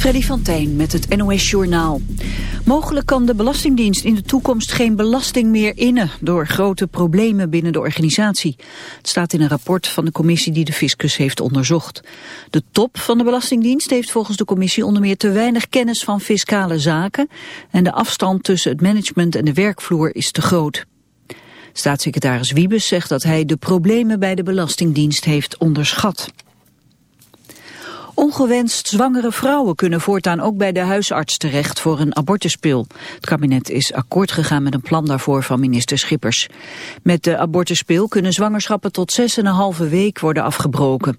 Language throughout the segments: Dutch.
Freddy van Tijn met het NOS Journaal. Mogelijk kan de Belastingdienst in de toekomst geen belasting meer innen... door grote problemen binnen de organisatie. Het staat in een rapport van de commissie die de fiscus heeft onderzocht. De top van de Belastingdienst heeft volgens de commissie onder meer te weinig kennis van fiscale zaken... en de afstand tussen het management en de werkvloer is te groot. Staatssecretaris Wiebes zegt dat hij de problemen bij de Belastingdienst heeft onderschat. Ongewenst zwangere vrouwen kunnen voortaan ook bij de huisarts terecht voor een abortuspil. Het kabinet is akkoord gegaan met een plan daarvoor van minister Schippers. Met de abortuspil kunnen zwangerschappen tot 6,5 week worden afgebroken.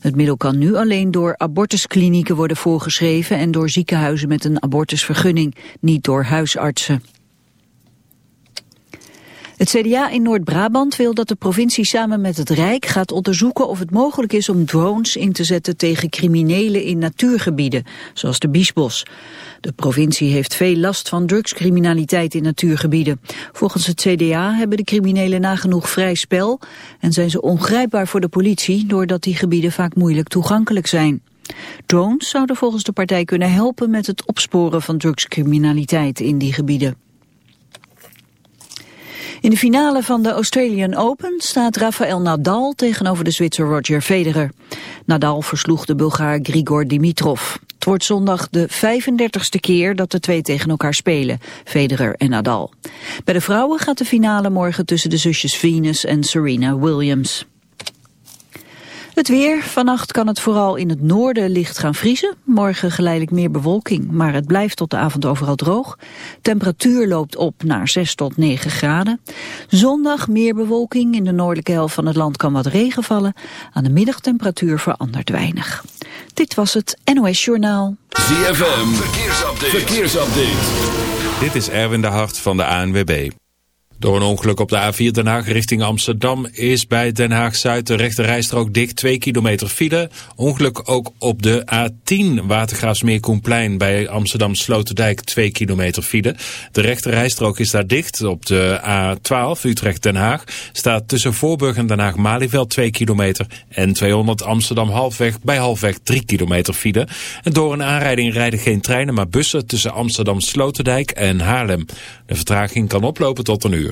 Het middel kan nu alleen door abortusklinieken worden voorgeschreven en door ziekenhuizen met een abortusvergunning, niet door huisartsen. Het CDA in Noord-Brabant wil dat de provincie samen met het Rijk gaat onderzoeken of het mogelijk is om drones in te zetten tegen criminelen in natuurgebieden, zoals de Biesbos. De provincie heeft veel last van drugscriminaliteit in natuurgebieden. Volgens het CDA hebben de criminelen nagenoeg vrij spel en zijn ze ongrijpbaar voor de politie doordat die gebieden vaak moeilijk toegankelijk zijn. Drones zouden volgens de partij kunnen helpen met het opsporen van drugscriminaliteit in die gebieden. In de finale van de Australian Open staat Rafael Nadal tegenover de Zwitser Roger Federer. Nadal versloeg de Bulgaar Grigor Dimitrov. Het wordt zondag de 35ste keer dat de twee tegen elkaar spelen, Federer en Nadal. Bij de vrouwen gaat de finale morgen tussen de zusjes Venus en Serena Williams. Het weer. Vannacht kan het vooral in het noorden licht gaan vriezen. Morgen geleidelijk meer bewolking, maar het blijft tot de avond overal droog. Temperatuur loopt op naar 6 tot 9 graden. Zondag meer bewolking. In de noordelijke helft van het land kan wat regen vallen. Aan de middagtemperatuur verandert weinig. Dit was het NOS Journaal. ZFM. Verkeersupdate. Verkeersupdate. Dit is Erwin de Hart van de ANWB. Door een ongeluk op de A4 Den Haag richting Amsterdam is bij Den Haag-Zuid de rechte rijstrook dicht 2 kilometer file. Ongeluk ook op de A10 Watergraafsmeer-Koenplein bij Amsterdam Sloterdijk 2 kilometer file. De rechte rijstrook is daar dicht. Op de A12 Utrecht-Den Haag staat tussen Voorburg en Den Haag-Malieveld 2 kilometer en 200 Amsterdam-Halfweg bij Halfweg 3 kilometer file. En door een aanrijding rijden geen treinen maar bussen tussen Amsterdam Sloterdijk en Haarlem. De vertraging kan oplopen tot een uur.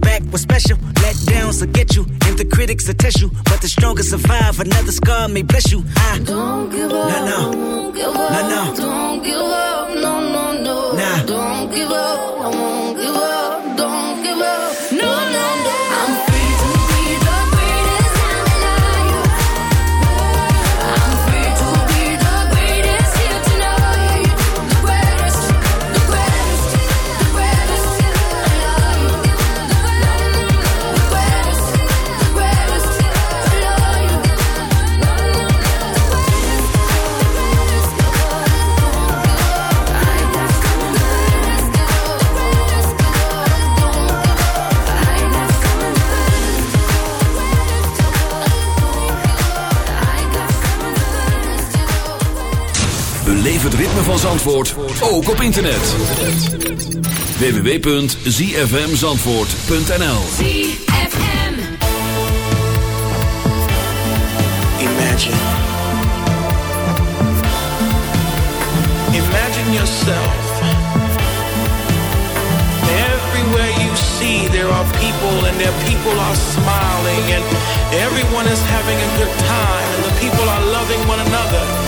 back was special. Let downs will get you, and the critics will test you. But the strongest survive, another scar may bless you. I don't give up. No, no. Don't give up. No, no. Don't give up. No, no, no. Nah. Don't give up. van Zandvoort ook op internet. www.zfmzandvoort.nl ZFM Imagine. Imagine yourself. Everywhere you see there are people and their people are smiling and everyone is having a good time and the people are loving one another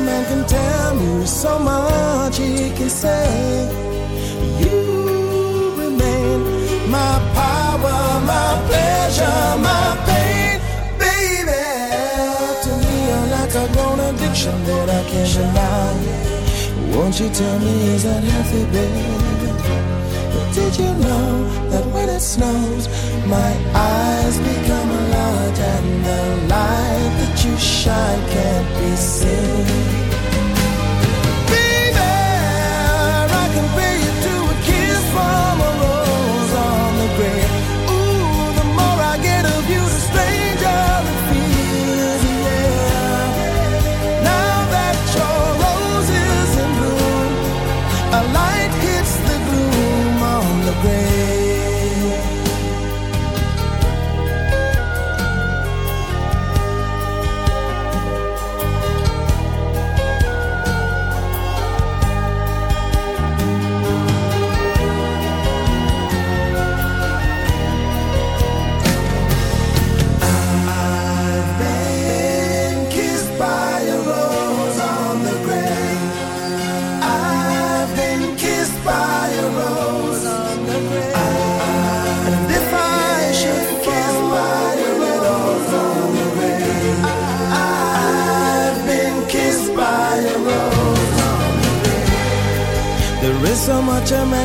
a man can tell me so much he can say. You remain my power, my pleasure, my pain, baby. To me, you're like a grown addiction that I can't deny. Won't you tell me is that healthy, baby? But did you know that it snows. My eyes become a lot, and the light that you shine can't be seen.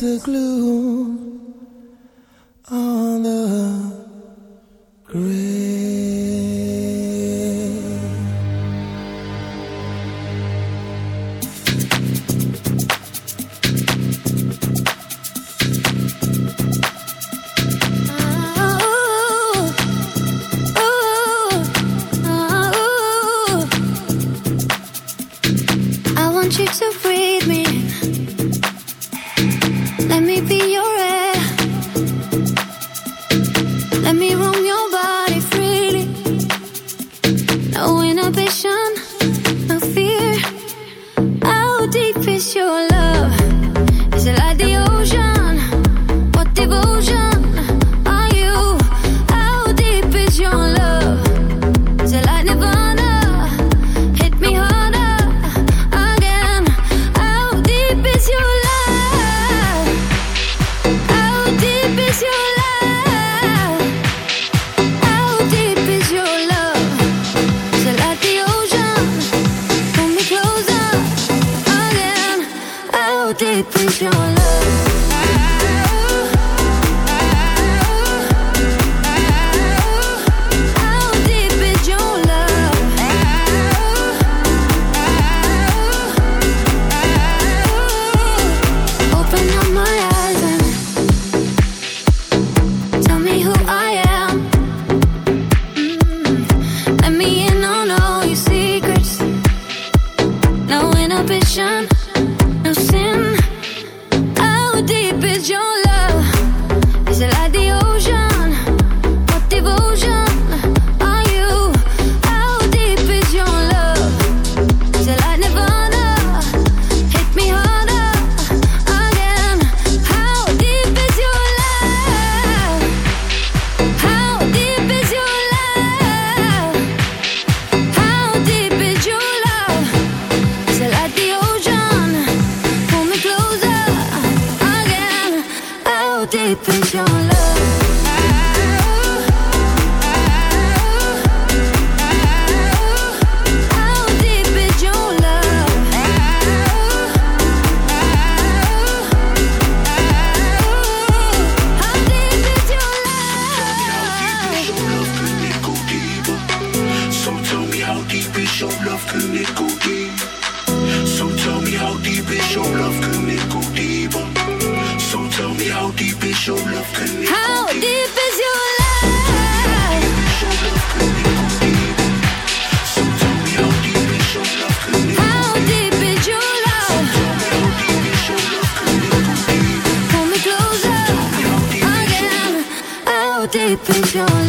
the glue. love? Is it like the can it deep? So tell me how deep is your love can it go? So tell me how deep is your love can it deep? How deep is your love? deep is your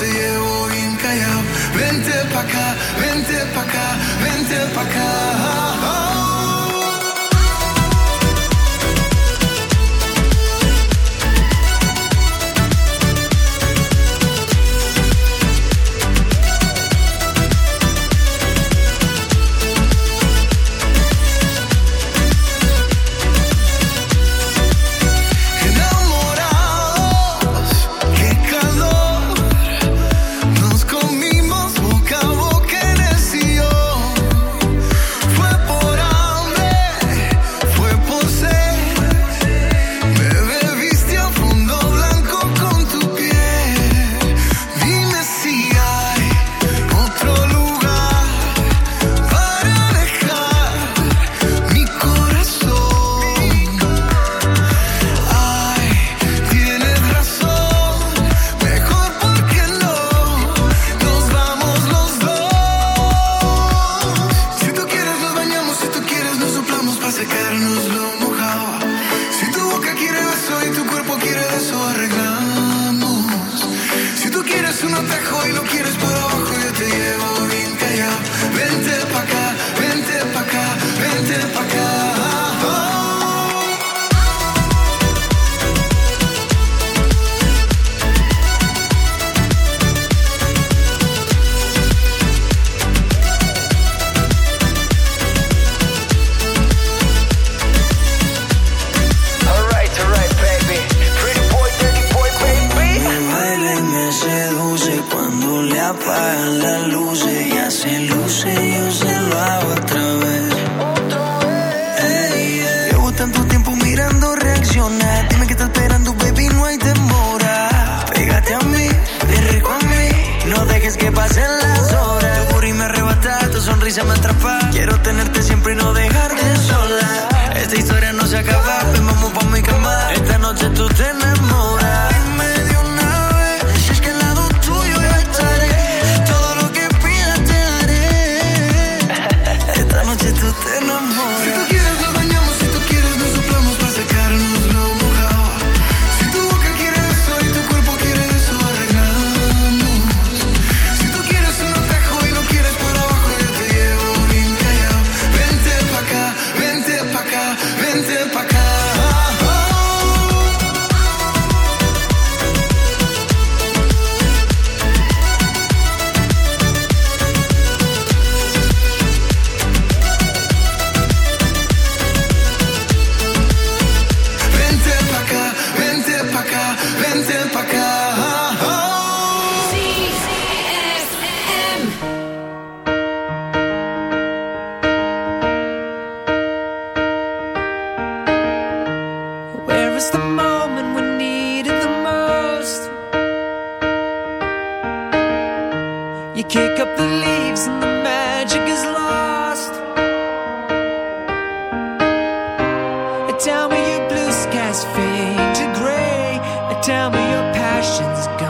te llevo bien callado. Vente pa' acá, vente pa' acá, vente pa' acá. to gray. Tell me your passion's gone.